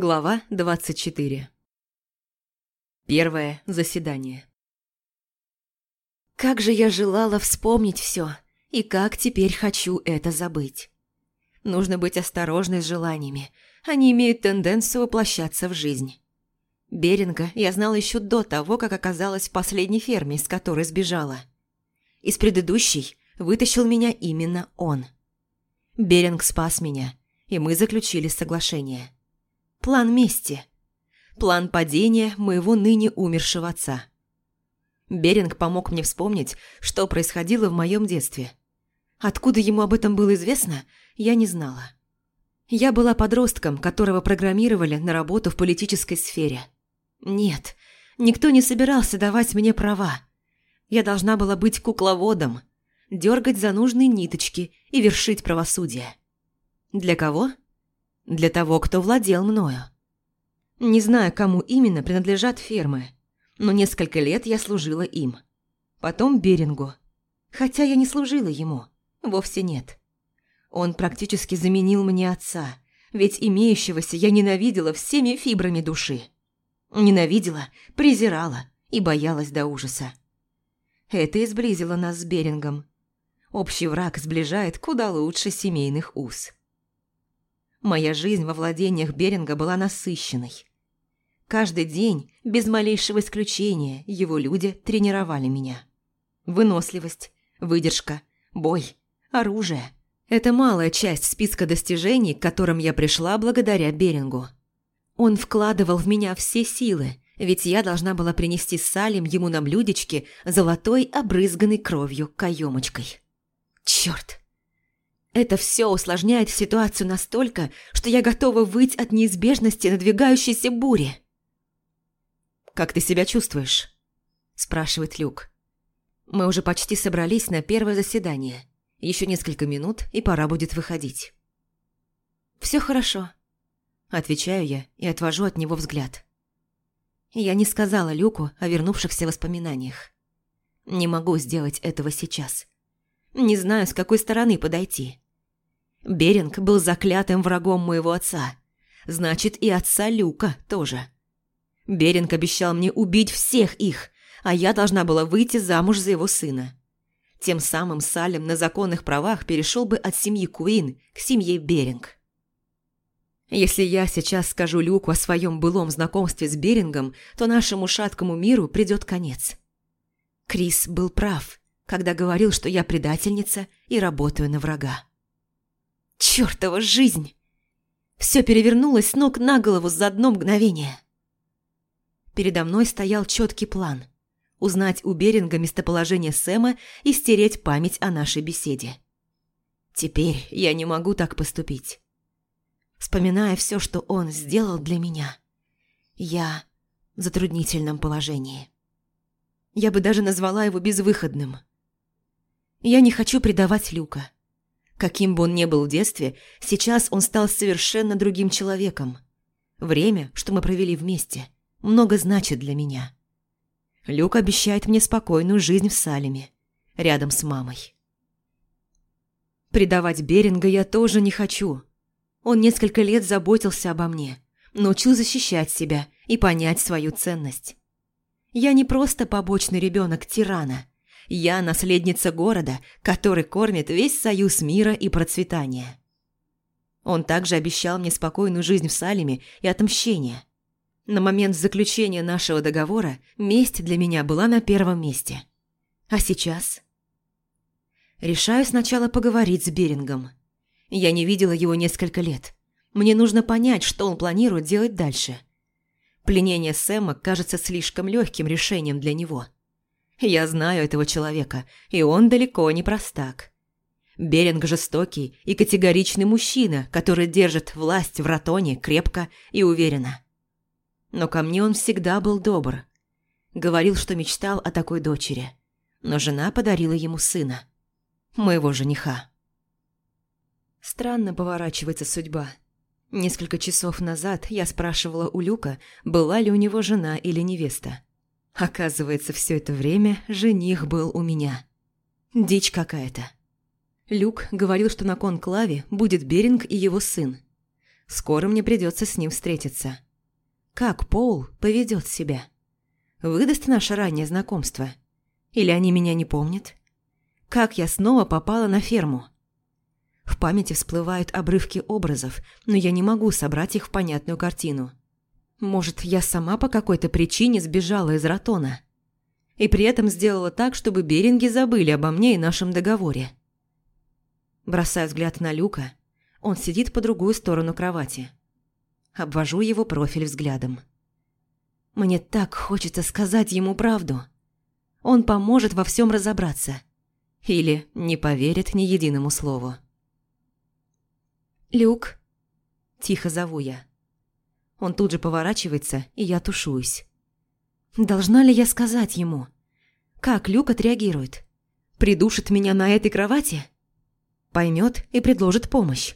Глава 24 Первое заседание Как же я желала вспомнить все, и как теперь хочу это забыть. Нужно быть осторожной с желаниями, они имеют тенденцию воплощаться в жизнь. Беринга я знала еще до того, как оказалась в последней ферме, с которой сбежала. Из предыдущей вытащил меня именно он. Беринг спас меня, и мы заключили соглашение. План мести. План падения моего ныне умершего отца. Беринг помог мне вспомнить, что происходило в моем детстве. Откуда ему об этом было известно, я не знала. Я была подростком, которого программировали на работу в политической сфере. Нет, никто не собирался давать мне права. Я должна была быть кукловодом, дергать за нужные ниточки и вершить правосудие. Для кого? Для того, кто владел мною. Не знаю, кому именно принадлежат фермы, но несколько лет я служила им. Потом Берингу. Хотя я не служила ему, вовсе нет. Он практически заменил мне отца, ведь имеющегося я ненавидела всеми фибрами души. Ненавидела, презирала и боялась до ужаса. Это и нас с Берингом. Общий враг сближает куда лучше семейных уз. Моя жизнь во владениях Беринга была насыщенной. Каждый день, без малейшего исключения, его люди тренировали меня. Выносливость, выдержка, бой, оружие – это малая часть списка достижений, к которым я пришла благодаря Берингу. Он вкладывал в меня все силы, ведь я должна была принести Салим ему на блюдечке золотой, обрызганной кровью каемочкой. Черт! Это все усложняет ситуацию настолько, что я готова выть от неизбежности надвигающейся бури. «Как ты себя чувствуешь?» – спрашивает Люк. Мы уже почти собрались на первое заседание. Еще несколько минут, и пора будет выходить. «Все хорошо», – отвечаю я и отвожу от него взгляд. Я не сказала Люку о вернувшихся воспоминаниях. Не могу сделать этого сейчас. Не знаю, с какой стороны подойти. Беринг был заклятым врагом моего отца. Значит, и отца Люка тоже. Беринг обещал мне убить всех их, а я должна была выйти замуж за его сына. Тем самым Салем на законных правах перешел бы от семьи Куин к семье Беринг. Если я сейчас скажу Люку о своем былом знакомстве с Берингом, то нашему шаткому миру придет конец. Крис был прав, когда говорил, что я предательница и работаю на врага. Чёртова жизнь! Все перевернулось с ног на голову за одно мгновение. Передо мной стоял четкий план – узнать у Беринга местоположение Сэма и стереть память о нашей беседе. Теперь я не могу так поступить. Вспоминая все, что он сделал для меня, я в затруднительном положении. Я бы даже назвала его безвыходным. Я не хочу предавать Люка. Каким бы он ни был в детстве, сейчас он стал совершенно другим человеком. Время, что мы провели вместе, много значит для меня. Люк обещает мне спокойную жизнь в Салеме, рядом с мамой. Предавать Беринга я тоже не хочу. Он несколько лет заботился обо мне, научил защищать себя и понять свою ценность. Я не просто побочный ребенок тирана – я наследница города, который кормит весь союз мира и процветания. Он также обещал мне спокойную жизнь в Салеме и отмщение. На момент заключения нашего договора месть для меня была на первом месте. А сейчас? Решаю сначала поговорить с Берингом. Я не видела его несколько лет. Мне нужно понять, что он планирует делать дальше. Пленение Сэма кажется слишком легким решением для него – я знаю этого человека, и он далеко не простак. Беринг жестокий и категоричный мужчина, который держит власть в Ратоне крепко и уверенно. Но ко мне он всегда был добр. Говорил, что мечтал о такой дочери. Но жена подарила ему сына. Моего жениха. Странно поворачивается судьба. Несколько часов назад я спрашивала у Люка, была ли у него жена или невеста. Оказывается, все это время жених был у меня. Дичь какая-то. Люк говорил, что на конклаве будет Беринг и его сын. Скоро мне придется с ним встретиться. Как Пол поведет себя? Выдаст наше раннее знакомство? Или они меня не помнят? Как я снова попала на ферму? В памяти всплывают обрывки образов, но я не могу собрать их в понятную картину. Может, я сама по какой-то причине сбежала из Ратона? И при этом сделала так, чтобы Беринги забыли обо мне и нашем договоре. Бросаю взгляд на Люка. Он сидит по другую сторону кровати. Обвожу его профиль взглядом. Мне так хочется сказать ему правду. Он поможет во всем разобраться. Или не поверит ни единому слову. «Люк», – тихо зову я. Он тут же поворачивается, и я тушуюсь. Должна ли я сказать ему? Как Люк отреагирует? Придушит меня на этой кровати? Поймет и предложит помощь.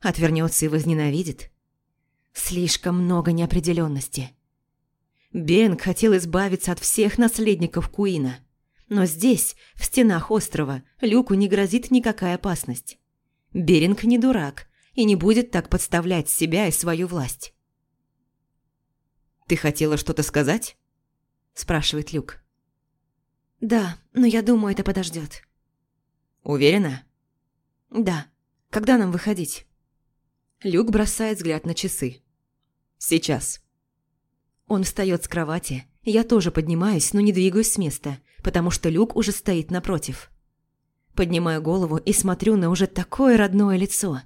Отвернется и возненавидит. Слишком много неопределенности. Бенг хотел избавиться от всех наследников Куина. Но здесь, в стенах острова, Люку не грозит никакая опасность. Беринг не дурак и не будет так подставлять себя и свою власть. «Ты хотела что-то сказать?» – спрашивает Люк. «Да, но я думаю, это подождет. «Уверена?» «Да. Когда нам выходить?» Люк бросает взгляд на часы. «Сейчас». Он встает с кровати, я тоже поднимаюсь, но не двигаюсь с места, потому что Люк уже стоит напротив. Поднимаю голову и смотрю на уже такое родное лицо.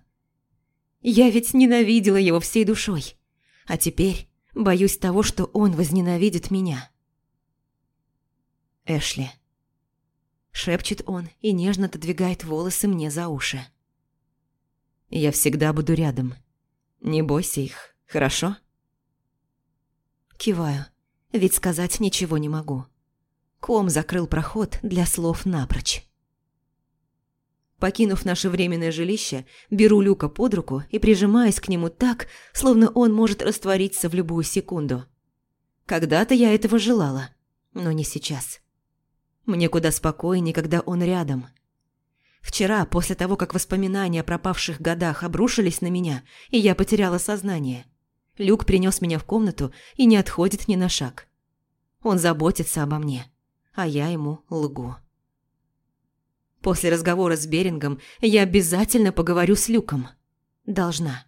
Я ведь ненавидела его всей душой, а теперь боюсь того, что он возненавидит меня. Эшли. Шепчет он и нежно отодвигает волосы мне за уши. Я всегда буду рядом. Не бойся их, хорошо? Киваю, ведь сказать ничего не могу. Ком закрыл проход для слов напрочь. Покинув наше временное жилище, беру Люка под руку и прижимаюсь к нему так, словно он может раствориться в любую секунду. Когда-то я этого желала, но не сейчас. Мне куда спокойнее, когда он рядом. Вчера, после того, как воспоминания о пропавших годах обрушились на меня, и я потеряла сознание, Люк принес меня в комнату и не отходит ни на шаг. Он заботится обо мне, а я ему лгу. После разговора с Берингом я обязательно поговорю с Люком. Должна.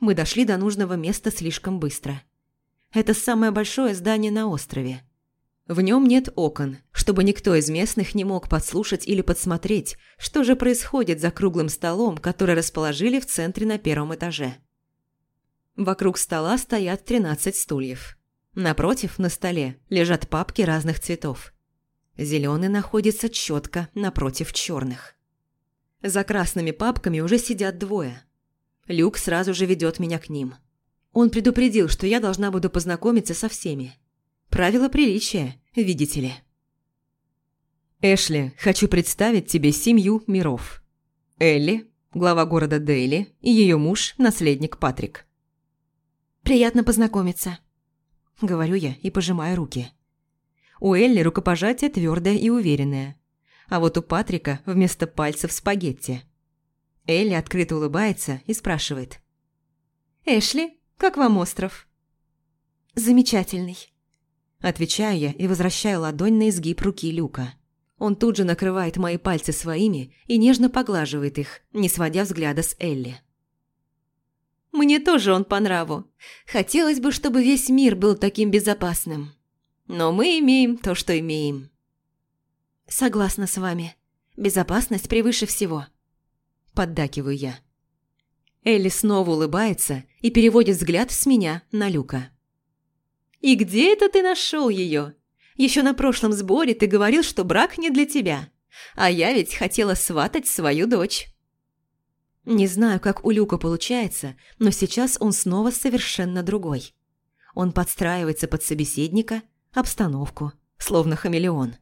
Мы дошли до нужного места слишком быстро. Это самое большое здание на острове. В нем нет окон, чтобы никто из местных не мог подслушать или подсмотреть, что же происходит за круглым столом, который расположили в центре на первом этаже. Вокруг стола стоят 13 стульев. Напротив, на столе, лежат папки разных цветов. Зеленый находится четко напротив черных. За красными папками уже сидят двое. Люк сразу же ведет меня к ним. Он предупредил, что я должна буду познакомиться со всеми. Правила приличия, видите ли. Эшли, хочу представить тебе семью миров. Элли, глава города Дейли, и ее муж, наследник Патрик. «Приятно познакомиться», — говорю я и пожимаю руки. У Элли рукопожатие твердое и уверенное, а вот у Патрика вместо пальцев спагетти. Элли открыто улыбается и спрашивает. «Эшли, как вам остров?» «Замечательный», Отвечаю я и возвращаю ладонь на изгиб руки Люка. Он тут же накрывает мои пальцы своими и нежно поглаживает их, не сводя взгляда с Элли. Мне тоже он по нраву. Хотелось бы, чтобы весь мир был таким безопасным. Но мы имеем то, что имеем. Согласна с вами. Безопасность превыше всего. Поддакиваю я. Элли снова улыбается и переводит взгляд с меня на Люка. И где это ты нашел ее? Еще на прошлом сборе ты говорил, что брак не для тебя. А я ведь хотела сватать свою дочь. Не знаю, как у Люка получается, но сейчас он снова совершенно другой. Он подстраивается под собеседника, обстановку, словно хамелеон.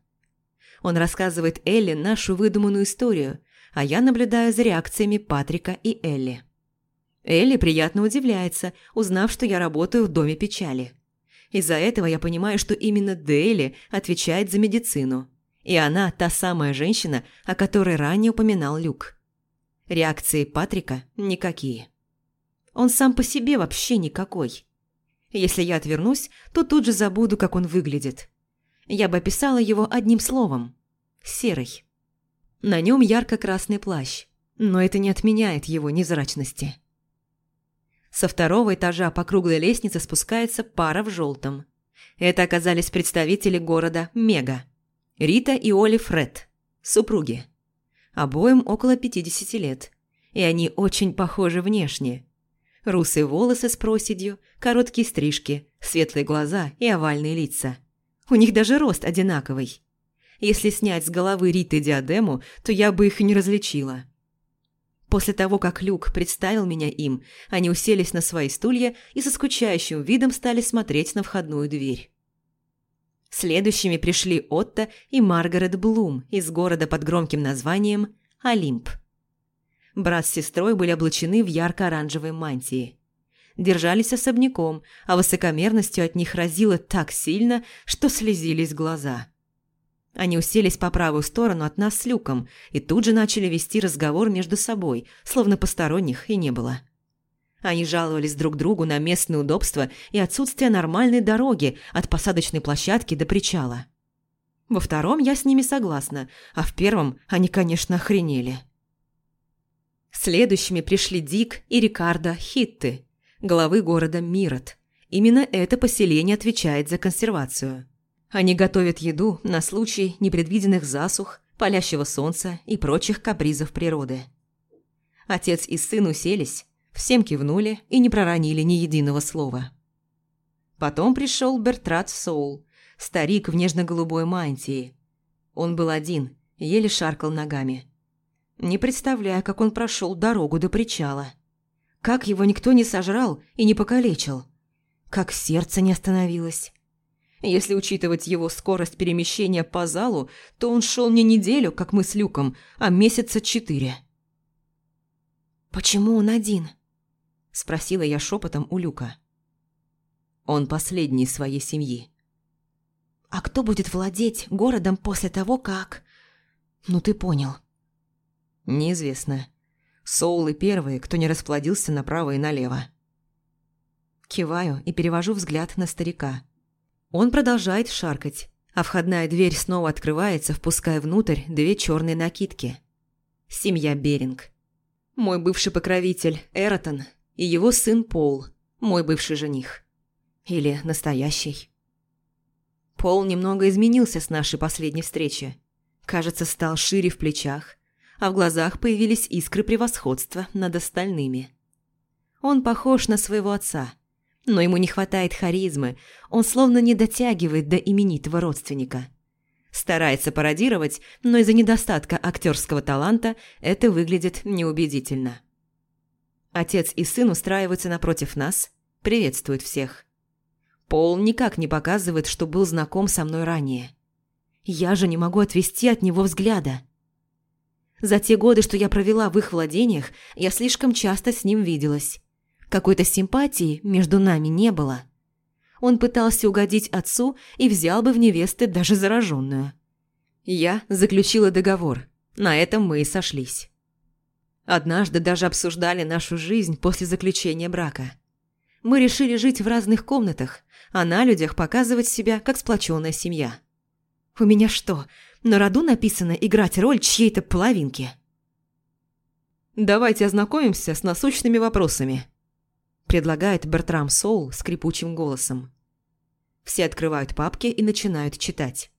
Он рассказывает Элли нашу выдуманную историю, а я наблюдаю за реакциями Патрика и Элли. Элли приятно удивляется, узнав, что я работаю в Доме печали. Из-за этого я понимаю, что именно Дейли отвечает за медицину. И она та самая женщина, о которой ранее упоминал Люк. Реакции Патрика никакие. Он сам по себе вообще никакой. Если я отвернусь, то тут же забуду, как он выглядит. Я бы описала его одним словом – серый. На нем ярко-красный плащ, но это не отменяет его невзрачности. Со второго этажа по круглой лестнице спускается пара в желтом. Это оказались представители города Мега. Рита и Оли Фред, супруги. Обоим около 50 лет. И они очень похожи внешне. Русые волосы с проседью, короткие стрижки, светлые глаза и овальные лица. У них даже рост одинаковый. Если снять с головы Риты диадему, то я бы их и не различила. После того, как Люк представил меня им, они уселись на свои стулья и со скучающим видом стали смотреть на входную дверь. Следующими пришли Отто и Маргарет Блум из города под громким названием Олимп. Брат с сестрой были облачены в ярко-оранжевые мантии. Держались особняком, а высокомерностью от них разило так сильно, что слезились глаза – они уселись по правую сторону от нас с Люком и тут же начали вести разговор между собой, словно посторонних и не было. Они жаловались друг другу на местные удобства и отсутствие нормальной дороги от посадочной площадки до причала. Во втором я с ними согласна, а в первом они, конечно, охренели. Следующими пришли Дик и Рикардо Хитты, главы города Мирот. Именно это поселение отвечает за консервацию. Они готовят еду на случай непредвиденных засух, палящего солнца и прочих капризов природы. Отец и сын уселись, всем кивнули и не проронили ни единого слова. Потом пришел Бертрат Соул, старик в нежно-голубой мантии. Он был один, еле шаркал ногами. Не представляя, как он прошел дорогу до причала. Как его никто не сожрал и не покалечил. Как сердце не остановилось. Если учитывать его скорость перемещения по залу, то он шел не неделю, как мы с Люком, а месяца четыре. «Почему он один?» – спросила я шепотом у Люка. Он последний своей семьи. «А кто будет владеть городом после того, как...» «Ну ты понял». «Неизвестно. Соулы первые, кто не расплодился направо и налево». Киваю и перевожу взгляд на старика – он продолжает шаркать, а входная дверь снова открывается, впуская внутрь две черные накидки. Семья Беринг. Мой бывший покровитель Эротон и его сын Пол, мой бывший жених. Или настоящий. Пол немного изменился с нашей последней встречи. Кажется, стал шире в плечах, а в глазах появились искры превосходства над остальными. Он похож на своего отца – но ему не хватает харизмы, он словно не дотягивает до именитого родственника. Старается пародировать, но из-за недостатка актерского таланта это выглядит неубедительно. Отец и сын устраиваются напротив нас, приветствуют всех. Пол никак не показывает, что был знаком со мной ранее. Я же не могу отвести от него взгляда. За те годы, что я провела в их владениях, я слишком часто с ним виделась. Какой-то симпатии между нами не было. Он пытался угодить отцу и взял бы в невесты даже зараженную. Я заключила договор. На этом мы и сошлись. Однажды даже обсуждали нашу жизнь после заключения брака. Мы решили жить в разных комнатах, а на людях показывать себя как сплоченная семья. У меня что, на роду написано играть роль чьей-то половинки? Давайте ознакомимся с насущными вопросами предлагает Бертрам Соул скрипучим голосом. Все открывают папки и начинают читать.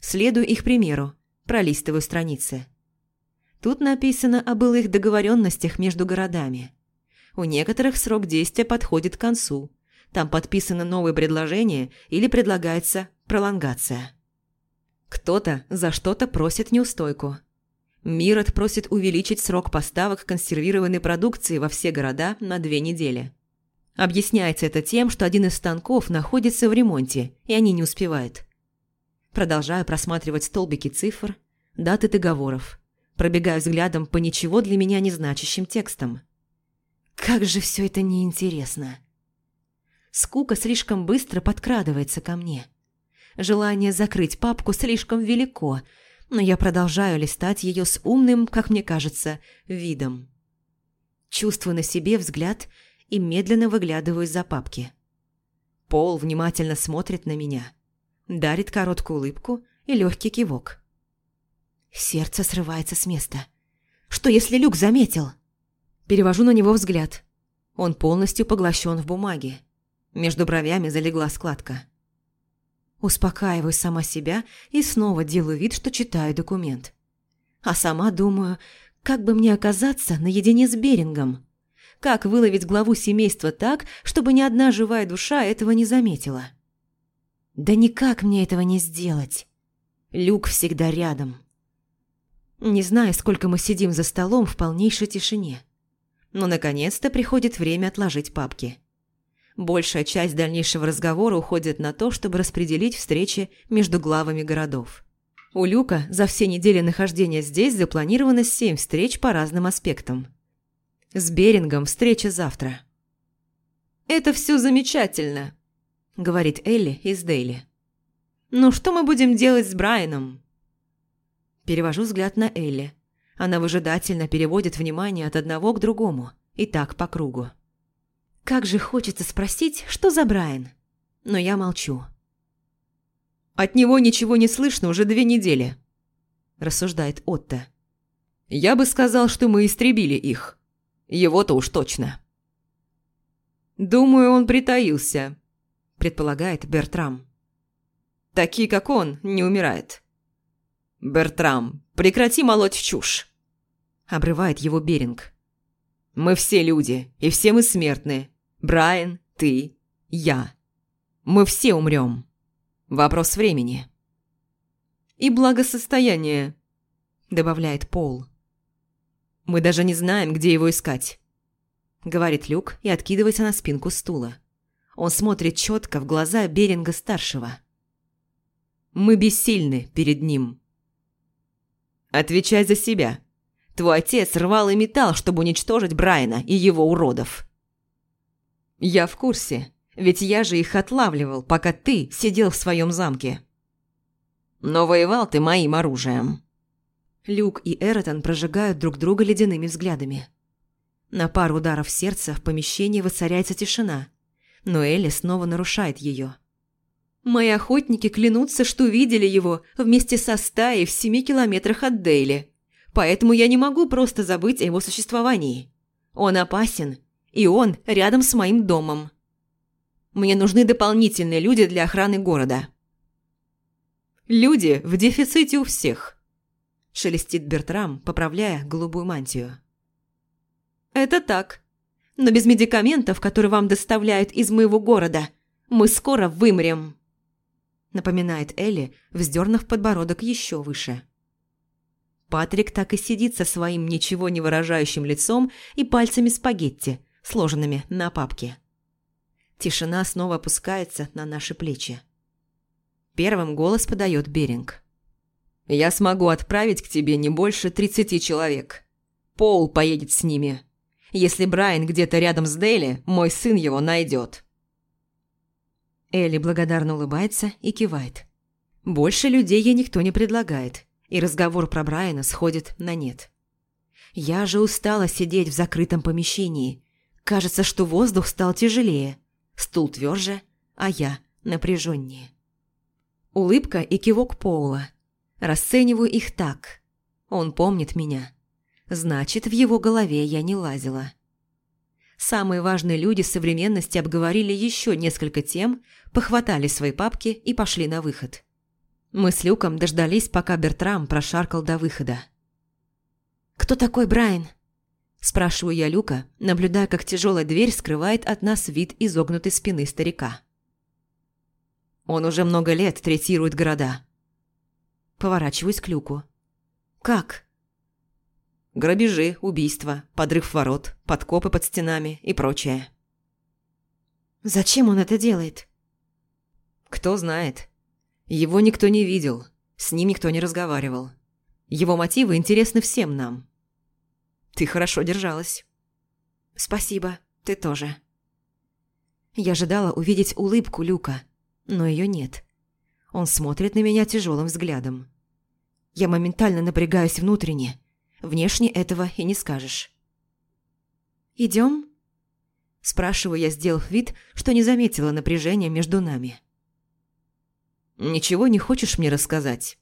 Следую их примеру, пролистываю страницы. Тут написано о былых договоренностях между городами. У некоторых срок действия подходит к концу. Там подписано новое предложение или предлагается пролонгация. Кто-то за что-то просит неустойку – Мирот просит увеличить срок поставок консервированной продукции во все города на две недели. Объясняется это тем, что один из станков находится в ремонте, и они не успевают. Продолжаю просматривать столбики цифр, даты договоров. Пробегаю взглядом по ничего для меня не значащим текстам. Как же все это неинтересно. Скука слишком быстро подкрадывается ко мне. Желание закрыть папку слишком велико – но я продолжаю листать ее с умным, как мне кажется, видом. Чувствую на себе взгляд и медленно выглядываю из-за папки. Пол внимательно смотрит на меня, дарит короткую улыбку и легкий кивок. Сердце срывается с места. Что, если Люк заметил? Перевожу на него взгляд. Он полностью поглощен в бумаге. Между бровями залегла складка. Успокаиваю сама себя и снова делаю вид, что читаю документ. А сама думаю, как бы мне оказаться наедине с Берингом? Как выловить главу семейства так, чтобы ни одна живая душа этого не заметила? Да никак мне этого не сделать. Люк всегда рядом. Не знаю, сколько мы сидим за столом в полнейшей тишине. Но наконец-то приходит время отложить папки. Большая часть дальнейшего разговора уходит на то, чтобы распределить встречи между главами городов. У Люка за все недели нахождения здесь запланировано семь встреч по разным аспектам. С Берингом встреча завтра. «Это все замечательно», – говорит Элли из Дейли. «Но что мы будем делать с Брайаном?» Перевожу взгляд на Элли. Она выжидательно переводит внимание от одного к другому, и так по кругу. Как же хочется спросить, что за Брайан, но я молчу. «От него ничего не слышно уже две недели», – рассуждает Отто. «Я бы сказал, что мы истребили их». Его-то уж точно. «Думаю, он притаился», – предполагает Бертрам. «Такие, как он, не умирает». «Бертрам, прекрати молоть чушь», – обрывает его Беринг. «Мы все люди, и все мы смертны. Брайан, ты, я. Мы все умрем. Вопрос времени». «И благосостояние», – добавляет Пол. Мы даже не знаем, где его искать», – говорит Люк и откидывается на спинку стула. Он смотрит четко в глаза Беринга-старшего. «Мы бессильны перед ним». «Отвечай за себя. Твой отец рвал и металл, чтобы уничтожить Брайана и его уродов». «Я в курсе, ведь я же их отлавливал, пока ты сидел в своем замке». «Но воевал ты моим оружием», Люк и Эротон прожигают друг друга ледяными взглядами. На пару ударов сердца в помещении воцаряется тишина, но Элли снова нарушает ее. «Мои охотники клянутся, что видели его вместе со стаей в семи километрах от Дейли, поэтому я не могу просто забыть о его существовании. Он опасен, и он рядом с моим домом. Мне нужны дополнительные люди для охраны города». «Люди в дефиците у всех», шелестит Бертрам, поправляя голубую мантию. «Это так. Но без медикаментов, которые вам доставляют из моего города, мы скоро вымрем», напоминает Элли, вздернув подбородок еще выше. Патрик так и сидит со своим ничего не выражающим лицом и пальцами спагетти, сложенными на папке. Тишина снова опускается на наши плечи. Первым голос подает Беринг. Я смогу отправить к тебе не больше тридцати человек. Пол поедет с ними. Если Брайан где-то рядом с Дейли, мой сын его найдет. Элли благодарно улыбается и кивает. Больше людей ей никто не предлагает, и разговор про Брайана сходит на нет. Я же устала сидеть в закрытом помещении. Кажется, что воздух стал тяжелее, стул тверже, а я напряженнее. Улыбка и кивок Поула – Расцениваю их так. Он помнит меня. Значит, в его голове я не лазила. Самые важные люди современности обговорили еще несколько тем, похватали свои папки и пошли на выход. Мы с Люком дождались, пока Бертрам прошаркал до выхода. «Кто такой Брайан?» Спрашиваю я Люка, наблюдая, как тяжелая дверь скрывает от нас вид изогнутой спины старика. Он уже много лет третирует города. Поворачиваюсь к люку. «Как?» Грабежи, убийства, подрыв ворот, подкопы под стенами и прочее. «Зачем он это делает?» «Кто знает. Его никто не видел, с ним никто не разговаривал. Его мотивы интересны всем нам. Ты хорошо держалась». «Спасибо, ты тоже». Я ожидала увидеть улыбку Люка, но ее нет. Он смотрит на меня тяжелым взглядом. Я моментально напрягаюсь внутренне. Внешне этого и не скажешь. «Идем?» Спрашиваю я, сделав вид, что не заметила напряжения между нами. «Ничего не хочешь мне рассказать?»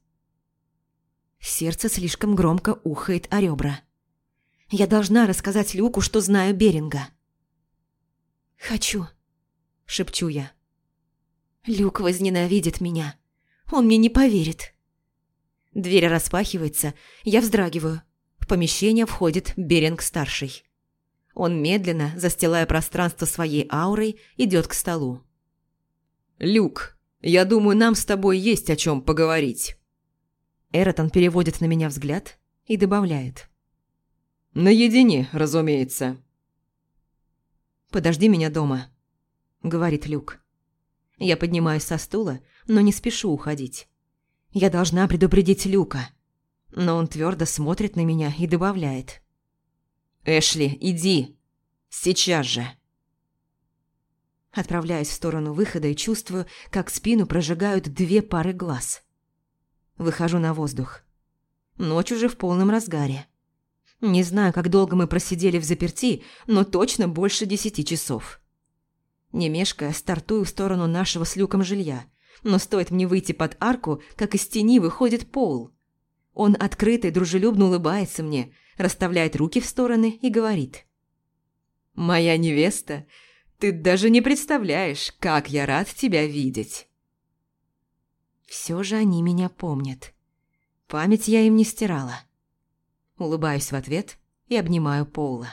Сердце слишком громко ухает о ребра. Я должна рассказать Люку, что знаю Беринга. «Хочу», — шепчу я. «Люк возненавидит меня. Он мне не поверит». Дверь распахивается, я вздрагиваю. В помещение входит Беринг-старший. Он медленно, застилая пространство своей аурой, идет к столу. «Люк, я думаю, нам с тобой есть о чем поговорить». Эротон переводит на меня взгляд и добавляет. «Наедине, разумеется». «Подожди меня дома», — говорит Люк. Я поднимаюсь со стула, но не спешу уходить. Я должна предупредить Люка. Но он твердо смотрит на меня и добавляет. «Эшли, иди! Сейчас же!» Отправляюсь в сторону выхода и чувствую, как спину прожигают две пары глаз. Выхожу на воздух. Ночь уже в полном разгаре. Не знаю, как долго мы просидели в заперти, но точно больше десяти часов. Не мешкая, стартую в сторону нашего с люком жилья, но стоит мне выйти под арку, как из тени выходит Пол. Он открыто и дружелюбно улыбается мне – расставляет руки в стороны и говорит. «Моя невеста, ты даже не представляешь, как я рад тебя видеть!» Все же они меня помнят. Память я им не стирала. Улыбаюсь в ответ и обнимаю Пола.